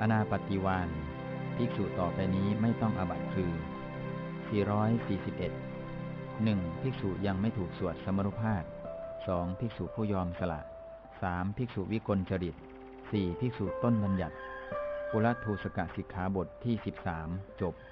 อนาปฏิวานภิกษุต่อไปนี้ไม่ต้องอบัตคือ 441 1. ภิกษุยังไม่ถูกสวดสมรุภาพ 2. ภิกษุผู้ยอมสละ 3. ภิกษุวิกลจริต 4. ภิกษุต้นบัญญัติ ปุรทูสกสิกขาบทที่ 13 จบ